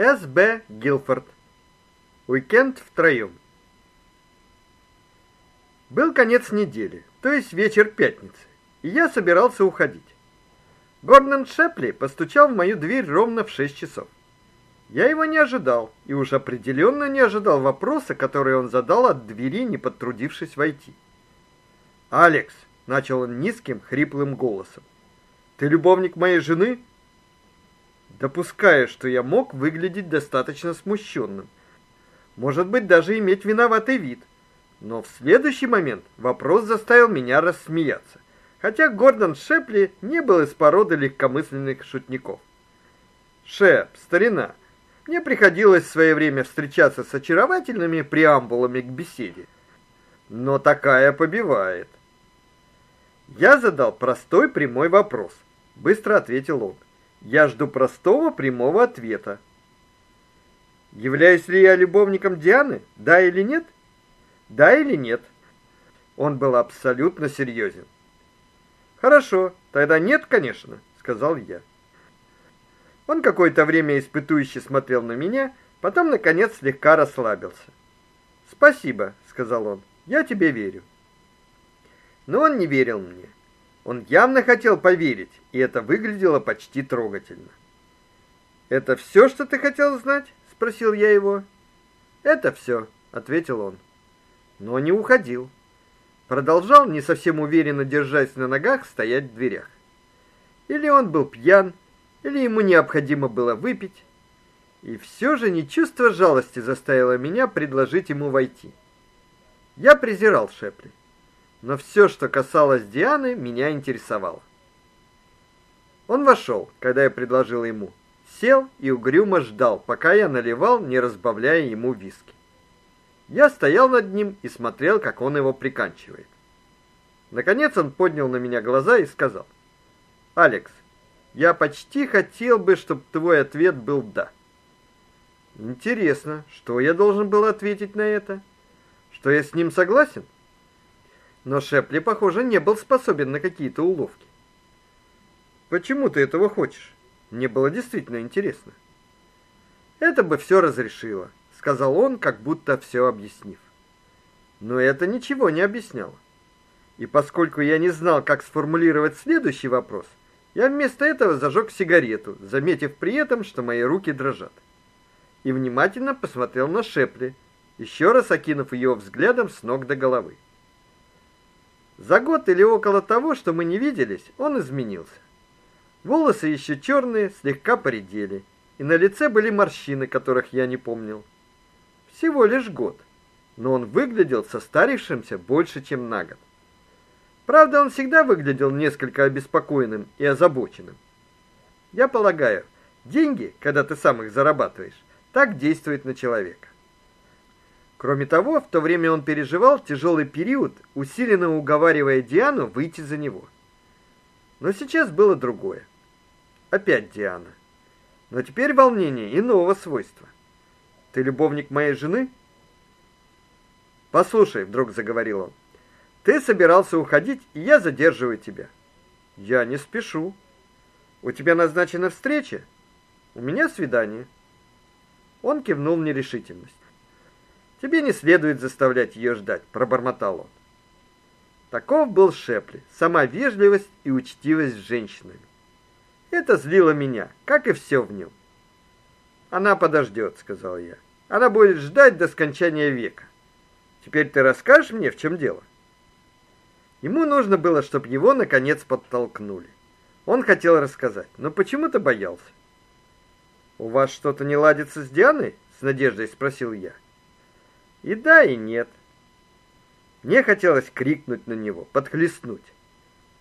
С.Б. Гилфорд. Уикенд втроем. Был конец недели, то есть вечер пятницы, и я собирался уходить. Гордон Шепли постучал в мою дверь ровно в 6 часов. Я его не ожидал, и уж определенно не ожидал вопроса, который он задал от двери, не потрудившись войти. "Алекс", начал он низким, хриплым голосом. "Ты любовник моей жены?" Допуская, что я мог выглядеть достаточно смущенным, может быть, даже иметь виноватый вид. Но в следующий момент вопрос заставил меня рассмеяться хотя Гордон Шепли не был из породы легкомысленных шутников. Шеп, старина, мне приходилось в свое время встречаться с очаровательными преамбулами к беседе. Но такая побивает. Я задал простой прямой вопрос. Быстро ответил он. Я жду простого прямого ответа. Являюсь ли я любовником Дианы? Да или нет? Да или нет? Он был абсолютно серьезен. Хорошо, тогда нет, конечно, сказал я. Он какое-то время испытующе смотрел на меня, потом наконец слегка расслабился. "Спасибо", сказал он. "Я тебе верю". Но он не верил мне. Он явно хотел поверить, и это выглядело почти трогательно. "Это все, что ты хотел знать?" спросил я его. "Это все», — ответил он. Но не уходил продолжал не совсем уверенно держась на ногах стоять в дверях. Или он был пьян, или ему необходимо было выпить, и все же не чувство жалости заставило меня предложить ему войти. Я презирал Шепли, но все, что касалось Дианы, меня интересовало. Он вошел, когда я предложил ему, сел и угрюмо ждал, пока я наливал, не разбавляя ему виски. Я стоял над ним и смотрел, как он его приканчивает. Наконец он поднял на меня глаза и сказал: "Алекс, я почти хотел бы, чтобы твой ответ был да". Интересно, что я должен был ответить на это? Что я с ним согласен? Но Шепли, похоже, не был способен на какие-то уловки. Почему ты этого хочешь? Мне было действительно интересно. Это бы все разрешило сказал он, как будто все объяснив. Но это ничего не объясняло. И поскольку я не знал, как сформулировать следующий вопрос, я вместо этого зажег сигарету, заметив при этом, что мои руки дрожат. И внимательно посмотрел на Шепли, еще раз окинув ее взглядом с ног до головы. За год или около того, что мы не виделись, он изменился. Волосы еще черные, слегка поредели, и на лице были морщины, которых я не помнил всего лишь год, но он выглядел состарившимся больше, чем на год. Правда, он всегда выглядел несколько обеспокоенным и озабоченным. Я полагаю, деньги, когда ты сам их зарабатываешь, так действуют на человека. Кроме того, в то время он переживал тяжелый период, усиленно уговаривая Диану выйти за него. Но сейчас было другое. Опять Диана. Но теперь волнение иного свойства. Ты любовник моей жены? Послушай, вдруг заговорил он. Ты собирался уходить, и я задерживаю тебя. Я не спешу. У тебя назначена встреча? У меня свидание. Он кивнул в нерешительность. Тебе не следует заставлять ее ждать, пробормотал он. Таков был Шепли, сама вежливость и учтивость с женщинами. Это злило меня, как и все в нем. Она подождет», — сказал я. Она будет ждать до скончания века. Теперь ты расскажешь мне, в чем дело? Ему нужно было, чтобы его наконец подтолкнули. Он хотел рассказать, но почему-то боялся. У вас что-то не ладится с Дианой? с надеждой спросил я. И да, и нет. Мне хотелось крикнуть на него, подхлестнуть.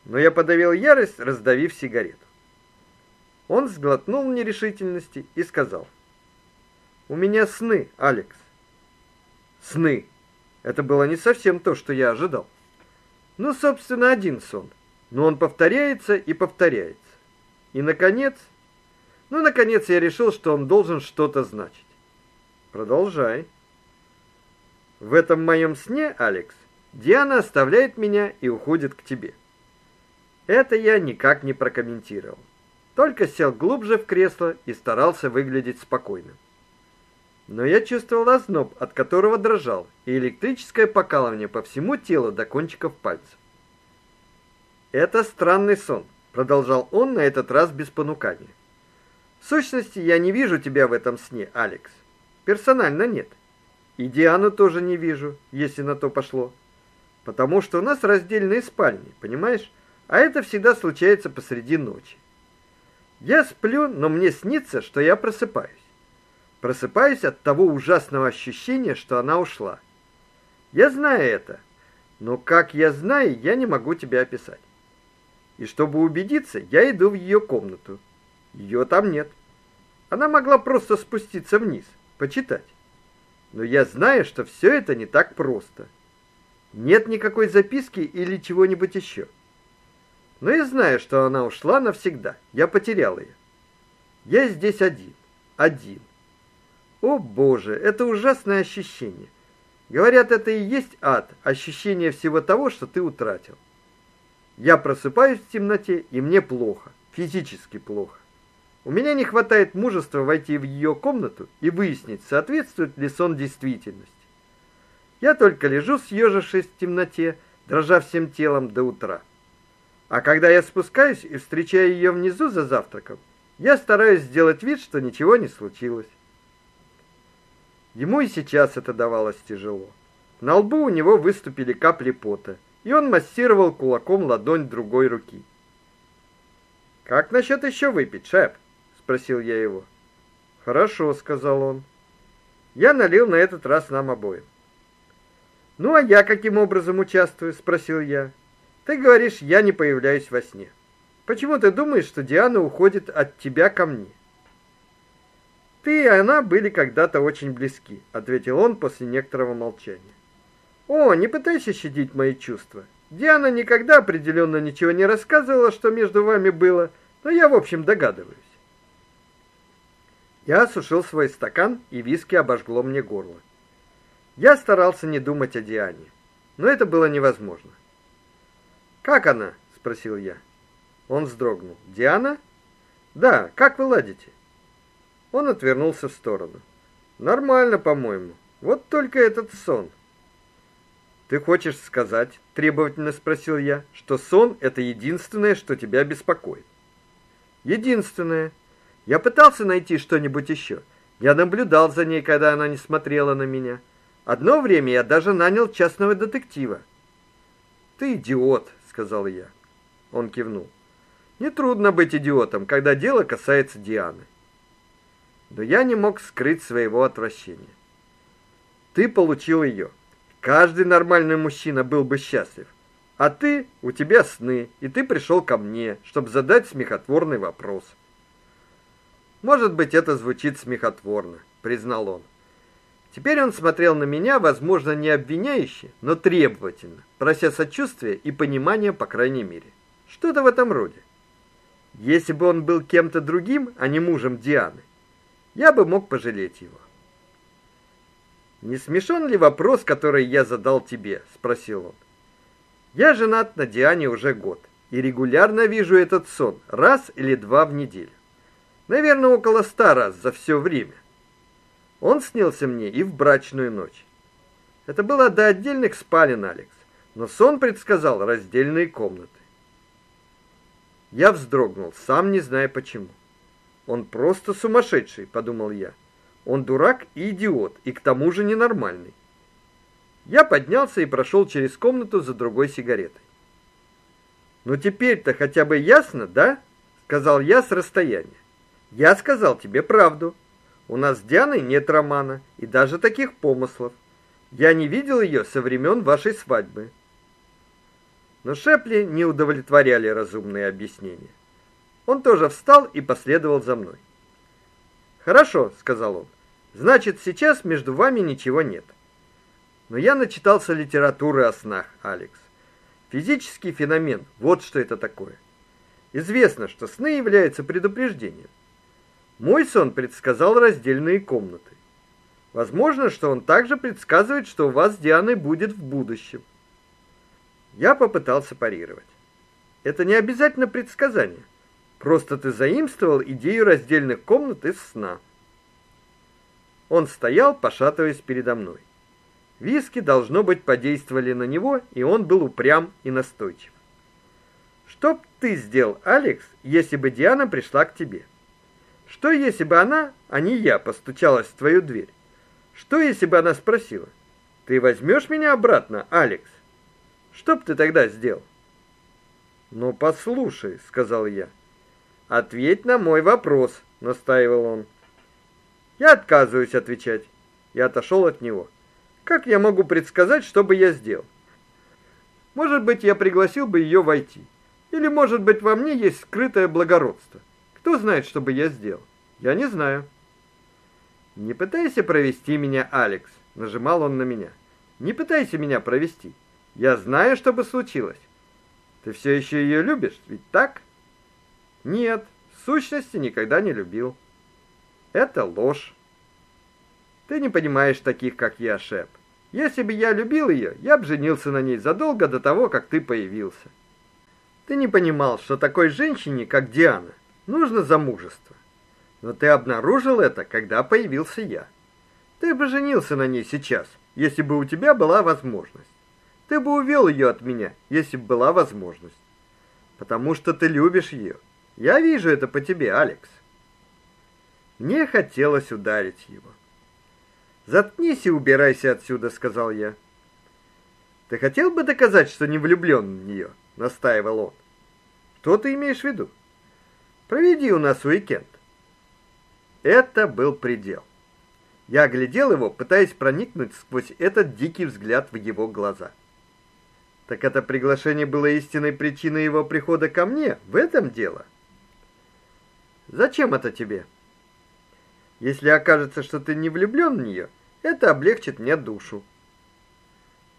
Но я подавил ярость, раздавив сигарету. Он сглотнул нерешительности и сказал: у меня сны, Алекс. Сны. Это было не совсем то, что я ожидал. Ну, собственно, один сон. Но он повторяется и повторяется. И наконец, ну наконец я решил, что он должен что-то значить. Продолжай. В этом моем сне, Алекс, Диана оставляет меня и уходит к тебе. Это я никак не прокомментировал. Только сел глубже в кресло и старался выглядеть спокойным. но я чувствовал озноб, от которого дрожал, и электрическое покалывание по всему телу до кончиков пальцев. Это странный сон, продолжал он на этот раз без понукания. В сущности, я не вижу тебя в этом сне, Алекс. Персонально нет. И Диану тоже не вижу, если на то пошло. Потому что у нас раздельные спальни, понимаешь? А это всегда случается посреди ночи. Я сплю, но мне снится, что я просыпаюсь. Просыпаюсь от того ужасного ощущения, что она ушла. Я знаю это, но как я знаю, я не могу тебе описать. И чтобы убедиться, я иду в ее комнату. Ее там нет. Она могла просто спуститься вниз, почитать. Но я знаю, что все это не так просто. Нет никакой записки или чего-нибудь еще. Но я знаю, что она ушла навсегда. Я потерял ее. Я здесь один. Один. О, боже, это ужасное ощущение. Говорят, это и есть ад, ощущение всего того, что ты утратил. Я просыпаюсь в темноте, и мне плохо, физически плохо. У меня не хватает мужества войти в ее комнату и выяснить, соответствует ли сон действительности. Я только лежу, съежившись в темноте, дрожа всем телом до утра. А когда я спускаюсь и встречаю ее внизу за завтраком, я стараюсь сделать вид, что ничего не случилось. Ему и сейчас это давалось тяжело. На лбу у него выступили капли пота, и он массировал кулаком ладонь другой руки. Как насчет еще выпить, шеф? Спросил я его. Хорошо, сказал он. Я налил на этот раз нам обоим. Ну а я каким образом участвую, спросил я. Ты говоришь, я не появляюсь во сне. Почему ты думаешь, что Диана уходит от тебя ко мне? Ты и она были когда-то очень близки, ответил он после некоторого молчания. О, не пытайся щадить мои чувства. Диана никогда определенно ничего не рассказывала, что между вами было, но я, в общем, догадываюсь. Я осушил свой стакан, и виски обожгло мне горло. Я старался не думать о Диане, но это было невозможно. Как она? спросил я. Он вздрогнул. Диана? Да, как вы ладите? Он отвернулся в сторону. Нормально, по-моему. Вот только этот сон. Ты хочешь сказать, требовательно спросил я, что сон это единственное, что тебя беспокоит? Единственное. Я пытался найти что-нибудь еще. Я наблюдал за ней, когда она не смотрела на меня. Одно время я даже нанял частного детектива. Ты идиот, сказал я. Он кивнул. Не трудно быть идиотом, когда дело касается Дианы но я не мог скрыть своего отвращения. Ты получил ее. Каждый нормальный мужчина был бы счастлив. А ты, у тебя сны, и ты пришел ко мне, чтобы задать смехотворный вопрос. Может быть, это звучит смехотворно, признал он. Теперь он смотрел на меня, возможно, не обвиняюще, но требовательно, прося сочувствия и понимания, по крайней мере. Что-то в этом роде. Если бы он был кем-то другим, а не мужем Дианы, я бы мог пожалеть его. Не смешон ли вопрос, который я задал тебе, спросил он. Я женат на Диане уже год и регулярно вижу этот сон раз или два в неделю. Наверное, около ста раз за все время. Он снился мне и в брачную ночь. Это было до отдельных спален, Алекс, но сон предсказал раздельные комнаты. Я вздрогнул, сам не зная почему. Он просто сумасшедший, подумал я. Он дурак и идиот, и к тому же ненормальный. Я поднялся и прошел через комнату за другой сигаретой. "Ну теперь-то хотя бы ясно, да?" сказал я с расстояния. "Я сказал тебе правду. У нас с Дианой нет романа и даже таких помыслов. Я не видел ее со времен вашей свадьбы". Но Шепли не удовлетворяли разумные объяснения. Он тоже встал и последовал за мной. "Хорошо", сказал он. "Значит, сейчас между вами ничего нет". Но я начитался литературы о снах, Алекс. Физический феномен вот что это такое. Известно, что сны являются предупреждением. Мой сон предсказал раздельные комнаты. Возможно, что он также предсказывает, что у вас с Дианой будет в будущем. Я попытался парировать. Это не обязательно предсказание. Просто ты заимствовал идею раздельных комнат из сна. Он стоял, пошатываясь передо мной. Виски должно быть подействовали на него, и он был упрям и настойчив. Что б ты сделал, Алекс, если бы Диана пришла к тебе? Что если бы она, а не я, постучалась в твою дверь? Что если бы она спросила: "Ты возьмешь меня обратно, Алекс?" Что б ты тогда сделал? "Ну, послушай", сказал я. "Ответь на мой вопрос", настаивал он. Я отказываюсь отвечать. Я отошел от него. Как я могу предсказать, что бы я сделал? Может быть, я пригласил бы ее войти. Или, может быть, во мне есть скрытое благородство. Кто знает, что бы я сделал? Я не знаю. Не пытайся провести меня, Алекс, нажимал он на меня. Не пытайся меня провести. Я знаю, что бы случилось. Ты все еще ее любишь, ведь так? Нет, в сущности никогда не любил. Это ложь. Ты не понимаешь таких, как я, Шеп. Если бы я любил ее, я бы женился на ней задолго до того, как ты появился. Ты не понимал, что такой женщине, как Диана, нужно замужество. Но ты обнаружил это, когда появился я. Ты бы женился на ней сейчас, если бы у тебя была возможность. Ты бы увел ее от меня, если бы была возможность. Потому что ты любишь ее. Я вижу это по тебе, Алекс. Мне хотелось ударить его. Заткнись и убирайся отсюда, сказал я. Ты хотел бы доказать, что не влюблен в нее? настаивал он. Что ты имеешь в виду? Проведи у нас уикенд. Это был предел. Я глядел его, пытаясь проникнуть сквозь этот дикий взгляд в его глаза. Так это приглашение было истинной причиной его прихода ко мне. В этом дело. Зачем это тебе? Если окажется, что ты не влюблён в неё, это облегчит мне душу.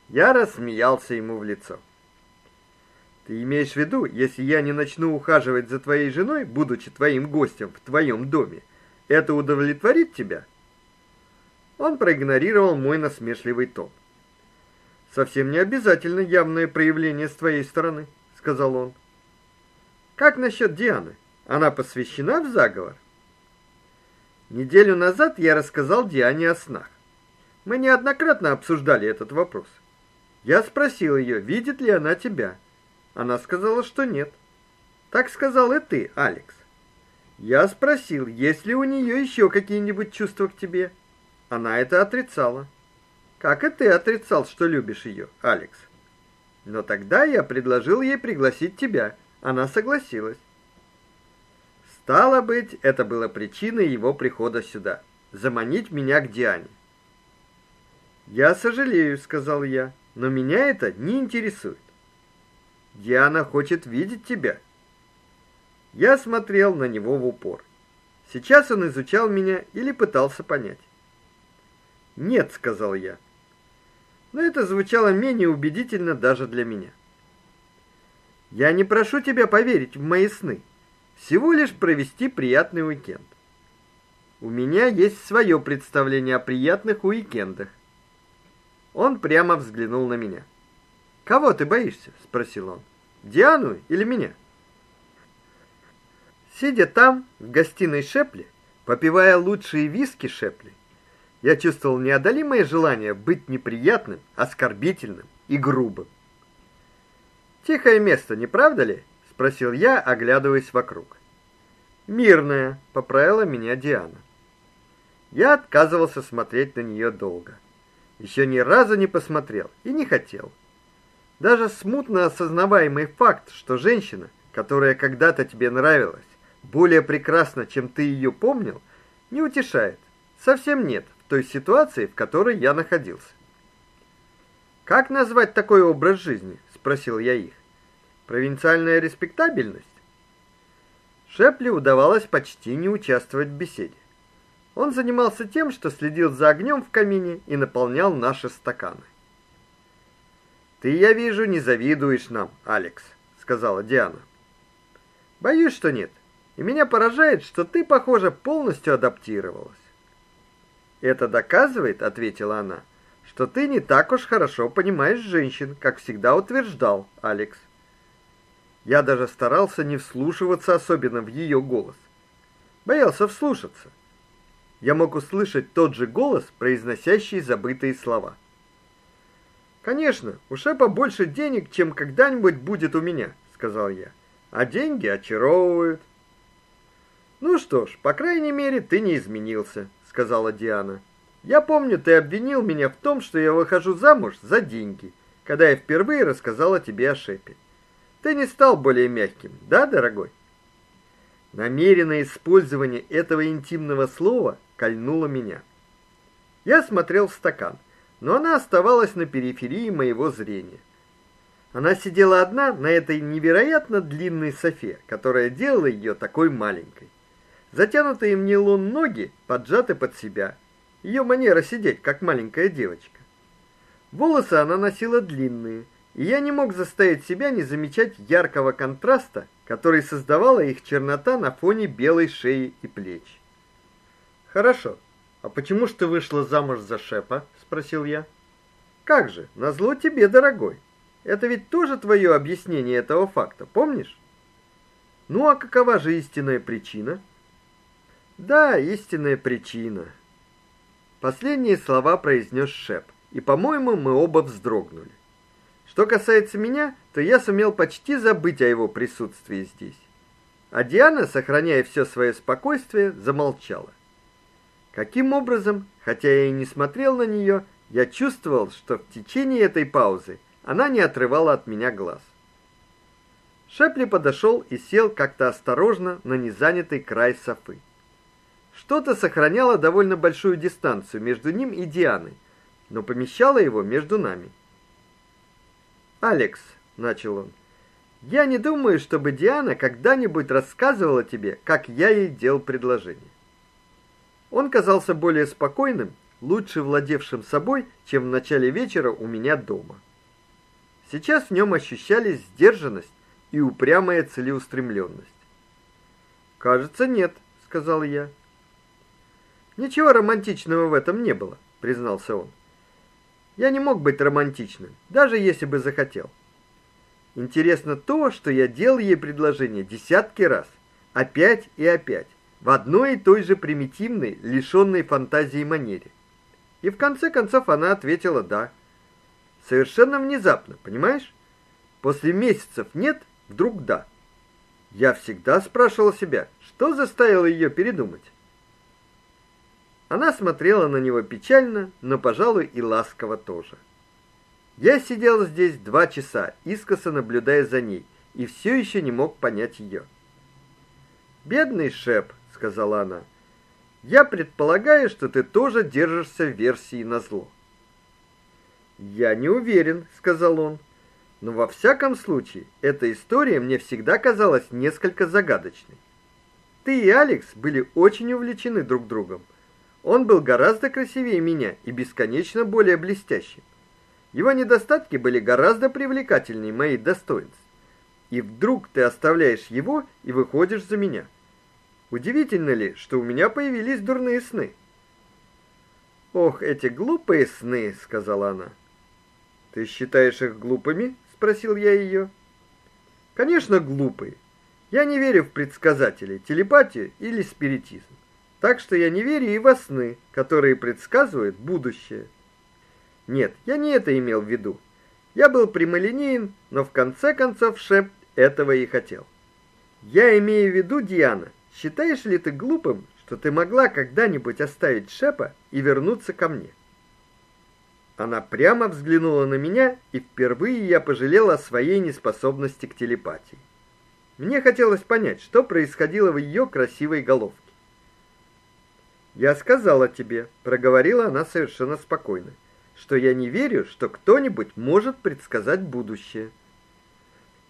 Я рассмеялся ему в лицо. Ты имеешь в виду, если я не начну ухаживать за твоей женой, будучи твоим гостем в твоем доме, это удовлетворит тебя? Он проигнорировал мой насмешливый тон. Совсем не обязательно явное проявление с твоей стороны, сказал он. Как насчет Дианы? Она посвящена в заговор? Неделю назад я рассказал Диане о снах. Мы неоднократно обсуждали этот вопрос. Я спросил ее, видит ли она тебя. Она сказала, что нет. Так сказал и ты, Алекс. Я спросил, есть ли у нее еще какие-нибудь чувства к тебе. Она это отрицала. Как и ты отрицал, что любишь ее, Алекс. Но тогда я предложил ей пригласить тебя. Она согласилась. Стало быть, это было причиной его прихода сюда заманить меня к Диане. Я сожалею, сказал я, но меня это не интересует. Диана хочет видеть тебя. Я смотрел на него в упор. Сейчас он изучал меня или пытался понять. "Нет", сказал я. Но это звучало менее убедительно даже для меня. "Я не прошу тебя поверить в мои сны всего лишь провести приятный уикенд. У меня есть свое представление о приятных уикендах. Он прямо взглянул на меня. Кого ты боишься? спросил он. Диану или меня? Сидя там, в гостиной Шепли, попивая лучшие виски Шепли, я чувствовал неодолимое желание быть неприятным, оскорбительным и грубым. Тихое место, не правда ли? спросил я, оглядываясь вокруг. Мирная, поправила меня Диана. Я отказывался смотреть на нее долго. Еще ни разу не посмотрел и не хотел. Даже смутно осознаваемый факт, что женщина, которая когда-то тебе нравилась, более прекрасна, чем ты ее помнил, не утешает. Совсем нет в той ситуации, в которой я находился. Как назвать такой образ жизни, спросил я их. Провинциальная респектабельность? Шепли удавалось почти не участвовать в беседе. Он занимался тем, что следил за огнем в камине и наполнял наши стаканы. Ты, я вижу, не завидуешь нам, Алекс, сказала Диана. Боюсь, что нет. И меня поражает, что ты, похоже, полностью адаптировалась. Это доказывает, ответила она, что ты не так уж хорошо понимаешь женщин, как всегда утверждал Алекс. Я даже старался не вслушиваться особенно в ее голос. Боялся вслушаться. я мог услышать тот же голос, произносящий забытые слова. Конечно, у Шепа больше денег, чем когда-нибудь будет у меня, сказал я. А деньги очаровывают. Ну что ж, по крайней мере, ты не изменился, сказала Диана. Я помню, ты обвинил меня в том, что я выхожу замуж за деньги, когда я впервые рассказала тебе о Шепе. Ты не стал более мягким, да, дорогой? Намеренное использование этого интимного слова кольнуло меня. Я смотрел в стакан, но она оставалась на периферии моего зрения. Она сидела одна на этой невероятно длинной софе, которая делала ее такой маленькой. Затянутые в нейлон ноги поджаты под себя. Ее манера сидеть как маленькая девочка. Волосы она носила длинные, и я не мог заставить себя не замечать яркого контраста, который создавала их чернота на фоне белой шеи и плеч. Хорошо. А почему ж ты вышла замуж за Шепа? спросил я. Как же, назло тебе, дорогой. Это ведь тоже твое объяснение этого факта, помнишь? Ну а какова же истинная причина? Да, истинная причина. Последние слова произнес Шеп, и, по-моему, мы оба вздрогнули. Что касается меня, то я сумел почти забыть о его присутствии здесь. А Диана, сохраняя все свое спокойствие, замолчала. Каким образом, хотя я и не смотрел на нее, я чувствовал, что в течение этой паузы она не отрывала от меня глаз. Шепли подошел и сел как-то осторожно на незанятый край софы. Что-то сохраняло довольно большую дистанцию между ним и Дианой, но помещало его между нами. Алекс, начал он. Я не думаю, чтобы Диана когда-нибудь рассказывала тебе, как я ей делал предложение. Он казался более спокойным, лучше владевшим собой, чем в начале вечера у меня дома. Сейчас в нем ощущались сдержанность и упрямая целеустремленность. "Кажется, нет", сказал я. "Ничего романтичного в этом не было", признался он. Я не мог быть романтичным, даже если бы захотел. Интересно то, что я делал ей предложение десятки раз, опять и опять, в одной и той же примитивной, лишённой фантазии манере. И в конце концов она ответила да. Совершенно внезапно, понимаешь? После месяцев нет, вдруг да. Я всегда спрашивал себя, что заставило её передумать. Она смотрела на него печально, но, пожалуй, и ласково тоже. Я сидел здесь два часа, искоса наблюдая за ней, и все еще не мог понять ее. "Бедный Шеп", сказала она. "Я предполагаю, что ты тоже держишься версии назло". "Я не уверен", сказал он. "Но во всяком случае, эта история мне всегда казалась несколько загадочной. Ты и Алекс были очень увлечены друг другом. Он был гораздо красивее меня и бесконечно более блестящим. Его недостатки были гораздо привлекательнее моих достоинств. И вдруг ты оставляешь его и выходишь за меня. Удивительно ли, что у меня появились дурные сны? Ох, эти глупые сны, сказала она. Ты считаешь их глупыми? спросил я ее. Конечно, глупые. Я не верю в предсказателей, телепатию или спиритизм. Так что я не верю и во сны, которые предсказывают будущее. Нет, я не это имел в виду. Я был прямолинеен, но в конце концов Шеп этого и хотел. Я имею в виду, Диана, считаешь ли ты глупым, что ты могла когда-нибудь оставить Шепа и вернуться ко мне? Она прямо взглянула на меня, и впервые я пожалел о своей неспособности к телепатии. Мне хотелось понять, что происходило в ее красивой головке. Я сказала тебе, проговорила она совершенно спокойно, что я не верю, что кто-нибудь может предсказать будущее.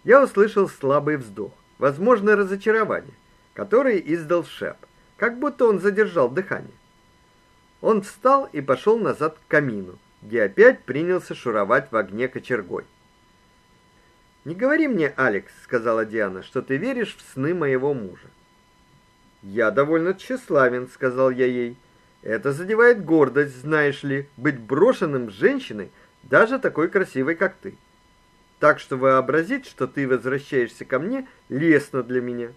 Я услышал слабый вздох, возможно, разочарование, которое издал Шеп, как будто он задержал дыхание. Он встал и пошел назад к камину, где опять принялся шуровать в огне кочергой. Не говори мне, Алекс, сказала Диана, что ты веришь в сны моего мужа. Я довольно тщеславен, сказал я ей. Это задевает гордость, знаешь ли, быть брошенным женщиной, даже такой красивой, как ты. Так что вообразить, что ты возвращаешься ко мне, лестно для меня.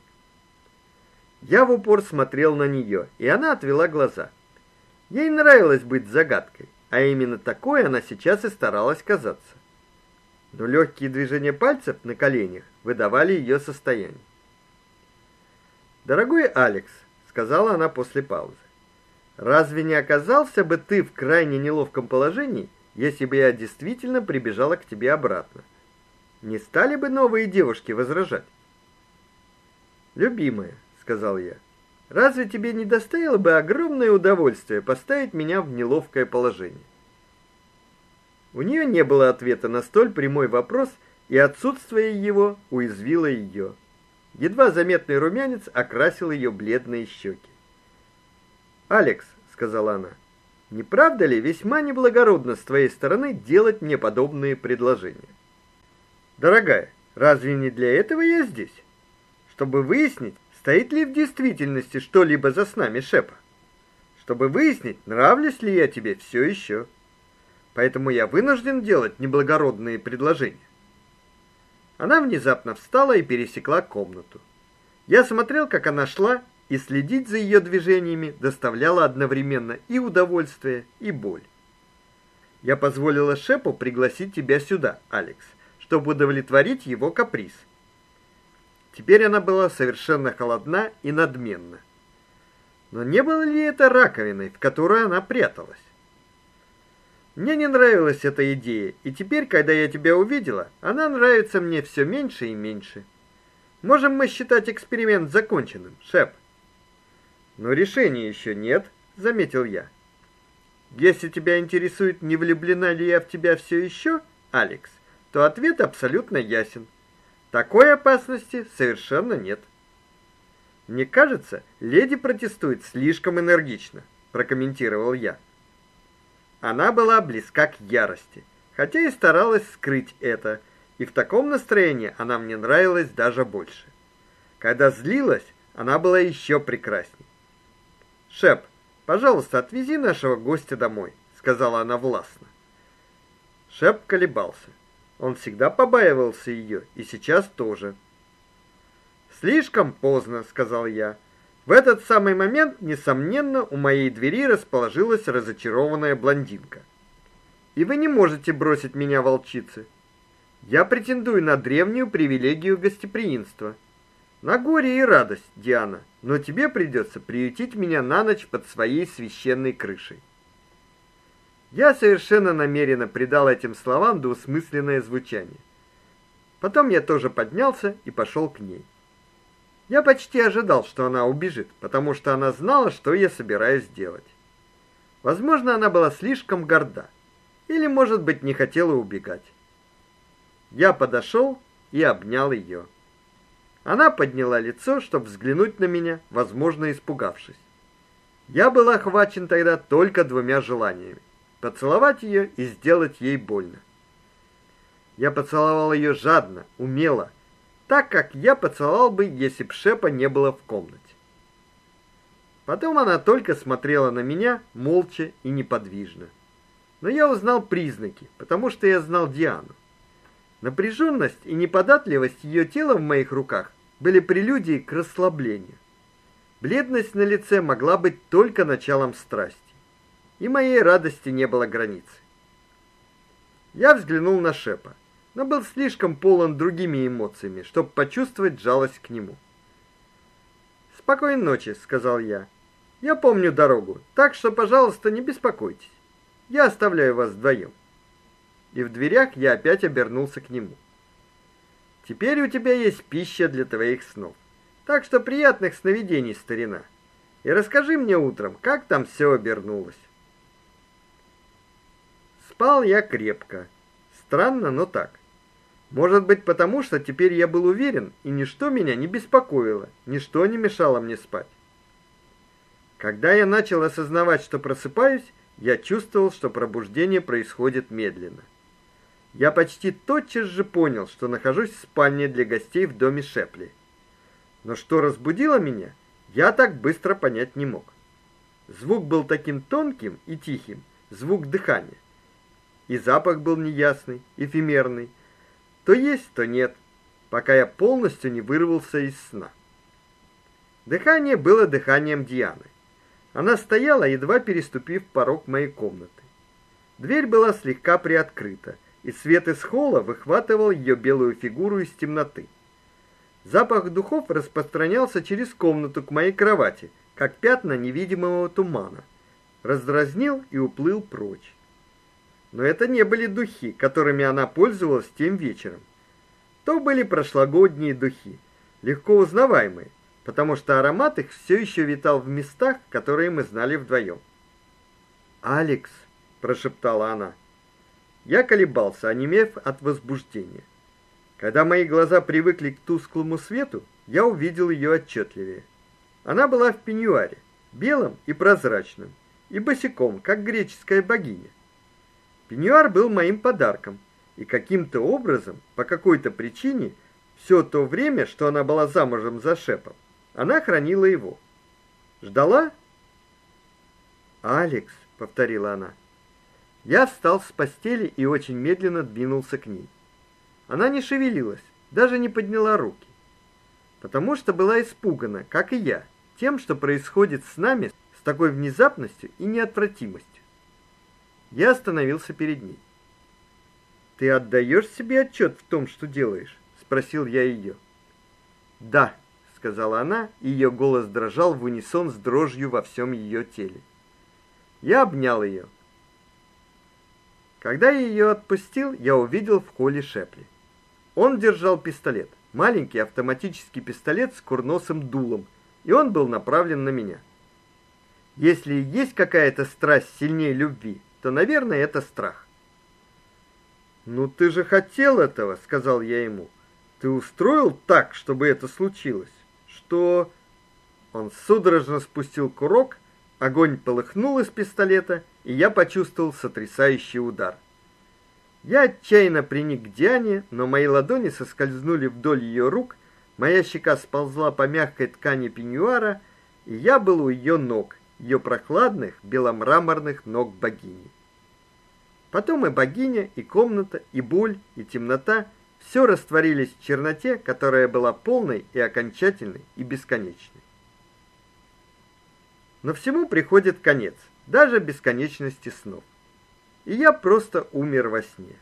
Я в упор смотрел на нее, и она отвела глаза. Ей нравилось быть загадкой, а именно такой она сейчас и старалась казаться. Но легкие движения пальцев на коленях выдавали ее состояние. Дорогой Алекс, сказала она после паузы. Разве не оказался бы ты в крайне неловком положении, если бы я действительно прибежала к тебе обратно? Не стали бы новые девушки возражать? Любимая, сказал я. Разве тебе не доставило бы огромное удовольствие поставить меня в неловкое положение? У нее не было ответа на столь прямой вопрос, и отсутствие его уязвило ее. Едва заметный румянец окрасил ее бледные щеки. "Алекс", сказала она. "Не правда ли весьма неблагородно с твоей стороны делать мне подобные предложения?" "Дорогая, разве не для этого я здесь? Чтобы выяснить, стоит ли в действительности что-либо за снами Шепа, чтобы выяснить, нравлюсь ли я тебе все еще. Поэтому я вынужден делать неблагородные предложения". Она внезапно встала и пересекла комнату. Я смотрел, как она шла, и следить за ее движениями доставляло одновременно и удовольствие, и боль. Я позволила Шепу пригласить тебя сюда, Алекс, чтобы удовлетворить его каприз. Теперь она была совершенно холодна и надменна. Но не было ли это раковиной, в которой она пряталась? Мне не нравилась эта идея, и теперь, когда я тебя увидела, она нравится мне все меньше и меньше. Можем мы считать эксперимент законченным, Шеп? Но решения еще нет, заметил я. Если тебя интересует, не влюблена ли я в тебя все еще, Алекс, то ответ абсолютно ясен. Такой опасности совершенно нет. Мне кажется, леди протестует слишком энергично, прокомментировал я. Она была близка к ярости, хотя и старалась скрыть это, и в таком настроении она мне нравилась даже больше. Когда злилась, она была еще прекрасней. "Шеп, пожалуйста, отвези нашего гостя домой", сказала она властно. Шеп колебался. Он всегда побаивался ее, и сейчас тоже. "Слишком поздно", сказал я. В этот самый момент, несомненно, у моей двери расположилась разочарованная блондинка. И вы не можете бросить меня волчице. Я претендую на древнюю привилегию гостеприимства. На горе и радость, Диана, но тебе придется приютить меня на ночь под своей священной крышей. Я совершенно намеренно придал этим словам двусмысленное звучание. Потом я тоже поднялся и пошел к ней. Я почти ожидал, что она убежит, потому что она знала, что я собираюсь делать. Возможно, она была слишком горда, или, может быть, не хотела убегать. Я подошел и обнял ее. Она подняла лицо, чтобы взглянуть на меня, возможно, испугавшись. Я был охвачен тогда только двумя желаниями: поцеловать ее и сделать ей больно. Я поцеловал ее жадно, умело, так как я поцеловал бы, если б Шепа не было в комнате. Потом она только смотрела на меня, молча и неподвижно. Но я узнал признаки, потому что я знал Диану. Напряженность и неподатливость ее тела в моих руках были прелюдией к расслаблению. Бледность на лице могла быть только началом страсти, и моей радости не было границ. Я взглянул на Шепа но был слишком полон другими эмоциями, чтобы почувствовать жалость к нему. "Спокойной ночи", сказал я. "Я помню дорогу, так что, пожалуйста, не беспокойтесь. Я оставляю вас вдвоем». И в дверях я опять обернулся к нему. "Теперь у тебя есть пища для твоих снов. Так что приятных сновидений, старина. И расскажи мне утром, как там все обернулось". Спал я крепко. Странно, но так. Может быть, потому что теперь я был уверен, и ничто меня не беспокоило, ничто не мешало мне спать. Когда я начал осознавать, что просыпаюсь, я чувствовал, что пробуждение происходит медленно. Я почти тотчас же понял, что нахожусь в спальне для гостей в доме Шепли. Но что разбудило меня, я так быстро понять не мог. Звук был таким тонким и тихим, звук дыхания. И запах был неясный, эфемерный, то есть, то нет, пока я полностью не вырвался из сна. Дыхание было дыханием Дианы. Она стояла, едва переступив порог моей комнаты. Дверь была слегка приоткрыта, и свет из холла выхватывал ее белую фигуру из темноты. Запах духов распространялся через комнату к моей кровати, как пятна невидимого тумана. Раздразнил и уплыл прочь. Но это не были духи, которыми она пользовалась тем вечером. То были прошлогодние духи, легко узнаваемые, потому что аромат их все еще витал в местах, которые мы знали вдвоем. "Алекс", прошептала она. Я колебался, онемев от возбуждения. Когда мои глаза привыкли к тусклому свету, я увидел ее отчетливее. Она была в пеньюаре, белом и прозрачном, и босиком, как греческая богиня. Пеньюар был моим подарком, и каким-то образом, по какой-то причине, все то время, что она была замужем за Шепом, она хранила его. Ждала? "Алекс", повторила она. Я встал с постели и очень медленно двинулся к ней. Она не шевелилась, даже не подняла руки, потому что была испугана, как и я, тем, что происходит с нами с такой внезапностью и неотвратимостью. Я остановился перед ней. Ты отдаешь себе отчет в том, что делаешь, спросил я ее. Да, сказала она, и ее голос дрожал в унисон с дрожью во всем ее теле. Я обнял ее. Когда я ее отпустил, я увидел в холле Шепли. Он держал пистолет, маленький автоматический пистолет с курносым дулом, и он был направлен на меня. Если есть какая-то страсть сильнее любви, то, наверное, это страх. Ну ты же хотел этого, сказал я ему. Ты устроил так, чтобы это случилось, что он судорожно спустил курок, огонь полыхнул из пистолета, и я почувствовал сотрясающий удар. Я отчаянно приник к Диане, но мои ладони соскользнули вдоль ее рук, моя щека сползла по мягкой ткани пеньюара, и я был у ее ног, ее прохладных беломраморных ног богини. Потом и богиня, и комната, и боль, и темнота все растворились в черноте, которая была полной и окончательной и бесконечной. Но всему приходит конец, даже бесконечности снов и я просто умер во сне.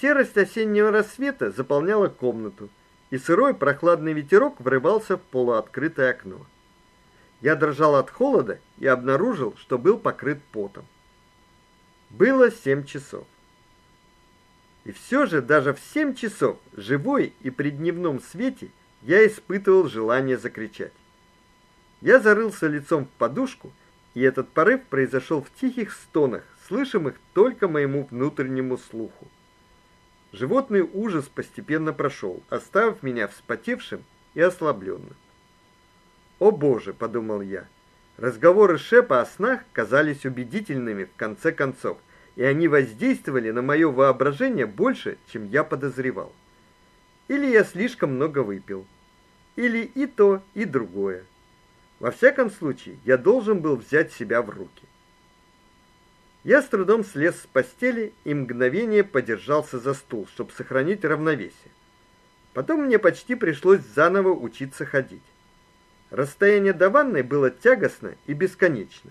Серость осеннего рассвета заполняла комнату, и сырой прохладный ветерок врывался в полуоткрытое окно. Я дрожал от холода и обнаружил, что был покрыт потом. Было семь часов. И все же даже в семь часов, живой и при дневном свете, я испытывал желание закричать. Я зарылся лицом в подушку, и этот порыв произошел в тихих стонах, слышимых только моему внутреннему слуху. Животный ужас постепенно прошел, оставив меня вспотевшим и ослабленным. "О боже", подумал я. Разговоры Шепа о снах казались убедительными в конце концов, и они воздействовали на мое воображение больше, чем я подозревал. Или я слишком много выпил, или и то, и другое. Во всяком случае, я должен был взять себя в руки. Я с трудом слез с постели и мгновение подержался за стул, чтобы сохранить равновесие. Потом мне почти пришлось заново учиться ходить. Расстояние до ванной было тягостно и бесконечно.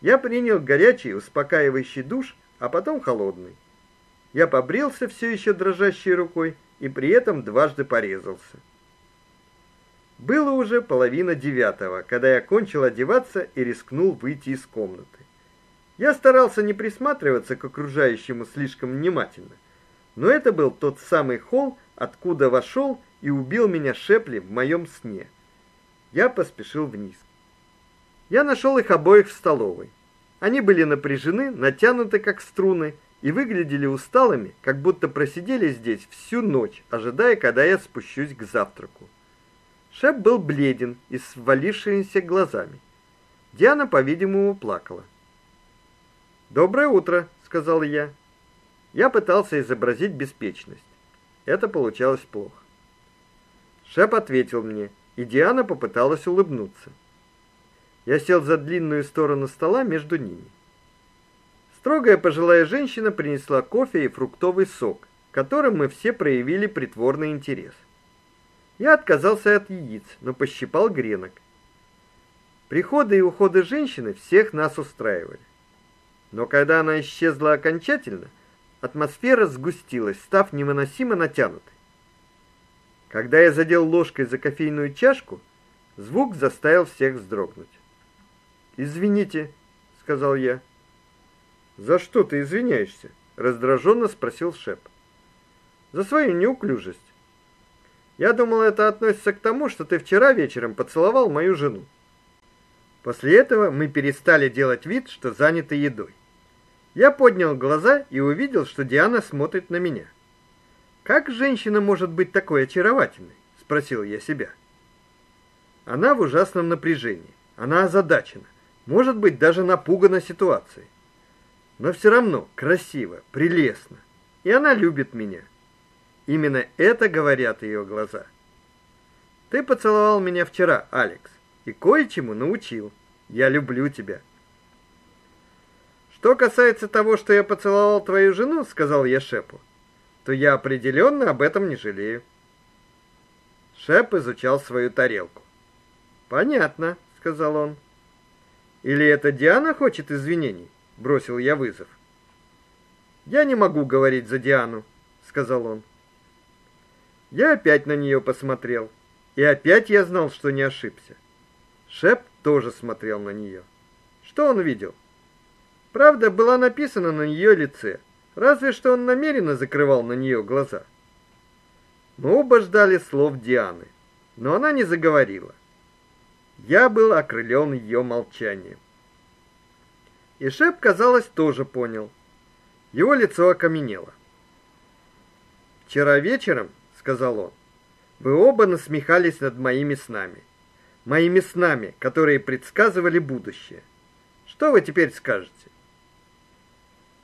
Я принял горячий, успокаивающий душ, а потом холодный. Я побрился все еще дрожащей рукой и при этом дважды порезался. Было уже половина девятого, когда я кончил одеваться и рискнул выйти из комнаты. Я старался не присматриваться к окружающему слишком внимательно. Но это был тот самый холл, откуда вошел и убил меня Шепли в моем сне. Я поспешил вниз. Я нашел их обоих в столовой. Они были напряжены, натянуты как струны и выглядели усталыми, как будто просидели здесь всю ночь, ожидая, когда я спущусь к завтраку. Шеп был бледен и с ввалившимися глазами. Диана, по-видимому, плакала. "Доброе утро", сказал я. Я пытался изобразить беспечность. Это получалось плохо. Шеп ответил мне, и Диана попыталась улыбнуться. Я сел за длинную сторону стола между ними. Строгая пожилая женщина принесла кофе и фруктовый сок, которым мы все проявили притворный интерес. Я отказался от яиц, но пощипал гренок. Приходы и уходы женщины всех нас устраивали. Но когда она исчезла окончательно, атмосфера сгустилась, став невыносимо натянутой. Когда я задел ложкой за кофейную чашку, звук заставил всех вздрогнуть. "Извините", сказал я. "За что ты извиняешься?" раздраженно спросил Шеп. "За свою неуклюжесть. Я думал, это относится к тому, что ты вчера вечером поцеловал мою жену". После этого мы перестали делать вид, что заняты едой. Я поднял глаза и увидел, что Диана смотрит на меня. Как женщина может быть такой очаровательной, спросил я себя. Она в ужасном напряжении. Она озадачена, может быть, даже напугана ситуацией. Но все равно красиво, прелестно. И она любит меня. Именно это говорят ее глаза. Ты поцеловал меня вчера, Алекс, и кое-чему научил. Я люблю тебя. Что касается того, что я поцеловал твою жену, сказал я Шепу, то я определенно об этом не жалею. Шеп изучал свою тарелку. Понятно, сказал он. Или это Диана хочет извинений? бросил я вызов. Я не могу говорить за Диану, сказал он. Я опять на нее посмотрел, и опять я знал, что не ошибся. Шеп тоже смотрел на нее. Что он видел? Правда была написана на ее лице, разве что он намеренно закрывал на нее глаза. Мы оба ждали слов Дианы, но она не заговорила. Я был окрылен ее молчанием. И Шеп, казалось, тоже понял. Его лицо окаменело. Вчера вечером, сказал он, вы оба насмехались над моими снами. Моими снами, которые предсказывали будущее. Что вы теперь скажете?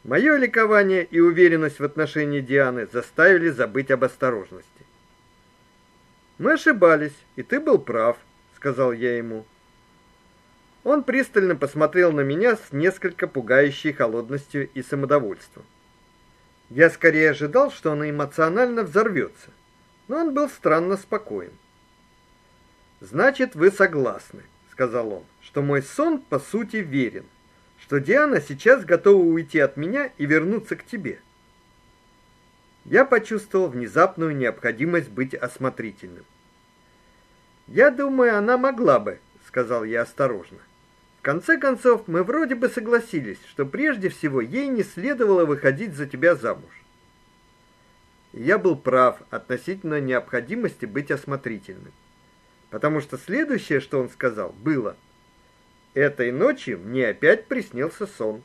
Мое ликование и уверенность в отношении Дианы заставили забыть об осторожности. Мы ошибались, и ты был прав, сказал я ему. Он пристально посмотрел на меня с несколько пугающей холодностью и самодовольством. Я скорее ожидал, что он эмоционально взорвется, но он был странно спокоен. Значит, вы согласны, сказал он, что мой сон по сути верен что Диана сейчас готова уйти от меня и вернуться к тебе. Я почувствовал внезапную необходимость быть осмотрительным. Я думаю, она могла бы, сказал я осторожно. В конце концов, мы вроде бы согласились, что прежде всего ей не следовало выходить за тебя замуж. я был прав относительно необходимости быть осмотрительным. Потому что следующее, что он сказал, было: Этой ночью мне опять приснился сон.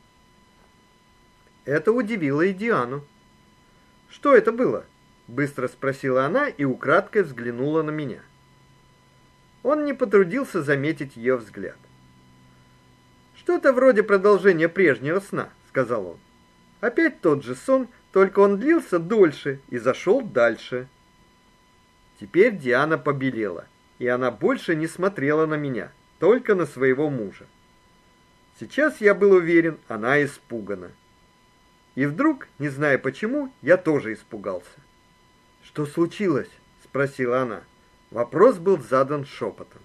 Это удивило и Диану. Что это было? быстро спросила она и украдкой взглянула на меня. Он не потрудился заметить ее взгляд. Что-то вроде продолжения прежнего сна, сказал он. Опять тот же сон, только он длился дольше и зашел дальше. Теперь Диана побелела, и она больше не смотрела на меня только на своего мужа. Сейчас я был уверен, она испугана. И вдруг, не зная почему, я тоже испугался. Что случилось? спросила она. Вопрос был задан шепотом.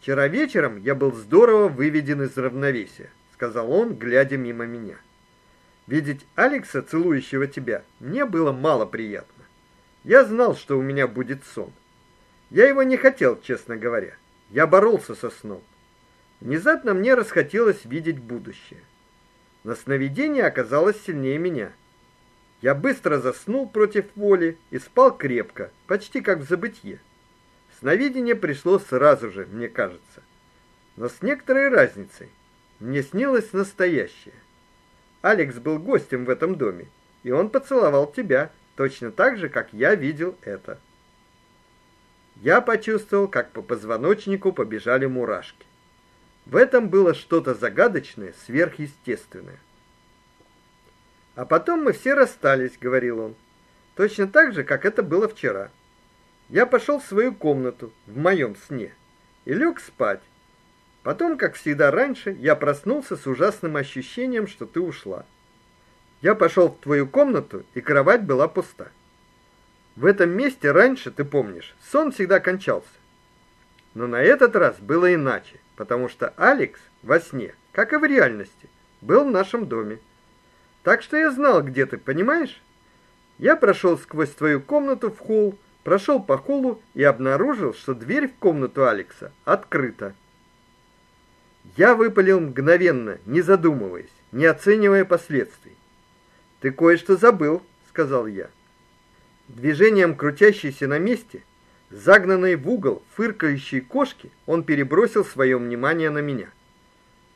Вчера вечером я был здорово выведен из равновесия, сказал он, глядя мимо меня. Видеть Алекса, целующего тебя, мне было мало приятно. Я знал, что у меня будет сон. Я его не хотел, честно говоря. Я боролся со сном. Внезапно мне расхотелось видеть будущее. Но сновидение оказалось сильнее меня. Я быстро заснул против воли и спал крепко, почти как в забытье. Сновидение пришло сразу же, мне кажется. Но с некоторой разницей. Мне снилось настоящее. Алекс был гостем в этом доме, и он поцеловал тебя, точно так же, как я видел это. Я почувствовал, как по позвоночнику побежали мурашки. В этом было что-то загадочное, сверхъестественное. А потом мы все расстались, говорил он. Точно так же, как это было вчера. Я пошел в свою комнату в моем сне и лег спать. Потом, как всегда раньше, я проснулся с ужасным ощущением, что ты ушла. Я пошел в твою комнату, и кровать была пуста. В этом месте раньше, ты помнишь, сон всегда кончался. Но на этот раз было иначе. потому что Алекс во сне, как и в реальности, был в нашем доме. Так что я знал, где ты, понимаешь? Я прошел сквозь твою комнату в холл, прошел по холлу и обнаружил, что дверь в комнату Алекса открыта. Я выпалил мгновенно, не задумываясь, не оценивая последствий. Ты кое-что забыл, сказал я. Движением крутящейся на месте, загнанной в угол фыркающей кошки, он перебросил свое внимание на меня.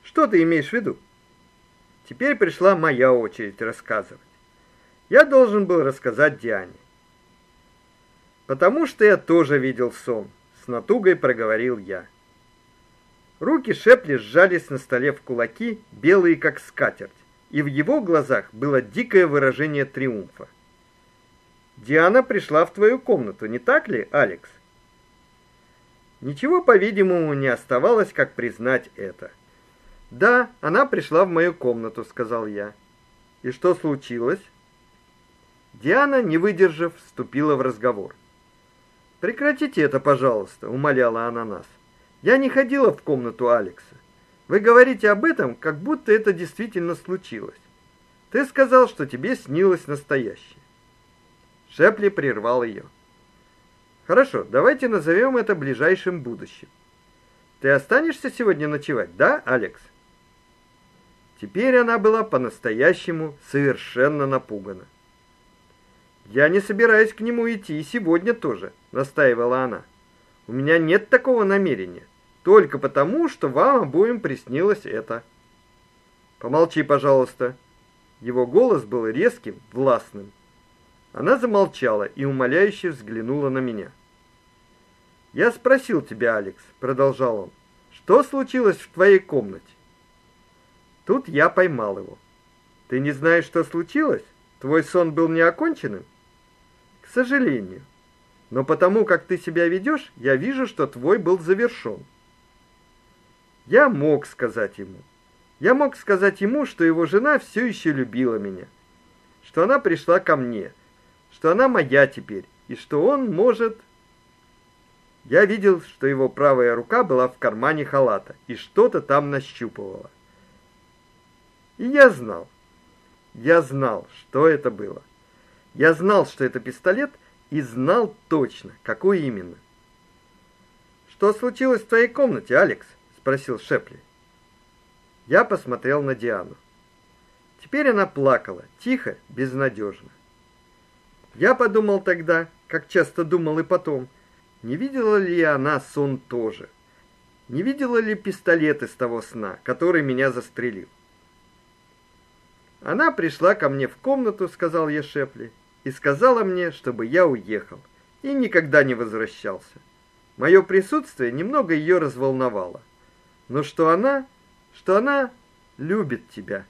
Что ты имеешь в виду? Теперь пришла моя очередь рассказывать. Я должен был рассказать Диане. Потому что я тоже видел сон, с натугой проговорил я. Руки Шепли сжались на столе в кулаки, белые как скатерть, и в его глазах было дикое выражение триумфа. Диана пришла в твою комнату, не так ли, Алекс? Ничего, по-видимому, не оставалось, как признать это. Да, она пришла в мою комнату, сказал я. И что случилось? Диана, не выдержав, вступила в разговор. Прекратите это, пожалуйста, умоляла она нас. Я не ходила в комнату Алекса. Вы говорите об этом, как будто это действительно случилось. Ты сказал, что тебе снилось настоящее. Шепли прервал ее. Хорошо, давайте назовем это ближайшим будущим. Ты останешься сегодня ночевать, да, Алекс? Теперь она была по-настоящему совершенно напугана. Я не собираюсь к нему идти и сегодня тоже, настаивала она. У меня нет такого намерения, только потому, что вам обоим приснилось это. Помолчи, пожалуйста. Его голос был резким, властным. Она замолчала и умоляюще взглянула на меня. Я спросил тебя, Алекс, продолжал он. Что случилось в твоей комнате? Тут я поймал его. Ты не знаешь, что случилось? Твой сон был не оконченным? К сожалению. Но потому как ты себя ведешь, я вижу, что твой был завершён. Я мог сказать ему. Я мог сказать ему, что его жена все еще любила меня, что она пришла ко мне, что она моя теперь, и что он может Я видел, что его правая рука была в кармане халата и что-то там нащупывала. И я знал. Я знал, что это было. Я знал, что это пистолет, и знал точно, какой именно. Что случилось в твоей комнате, Алекс? спросил Шепли. Я посмотрел на Диану. Теперь она плакала, тихо, безнадежно. Я подумал тогда, как часто думал и потом, не видела ли она сон тоже? Не видела ли пистолет из того сна, который меня застрелил? Она пришла ко мне в комнату, сказал я Шепли, и сказала мне, чтобы я уехал и никогда не возвращался. Мое присутствие немного ее разволновало. Но что она, что она любит тебя.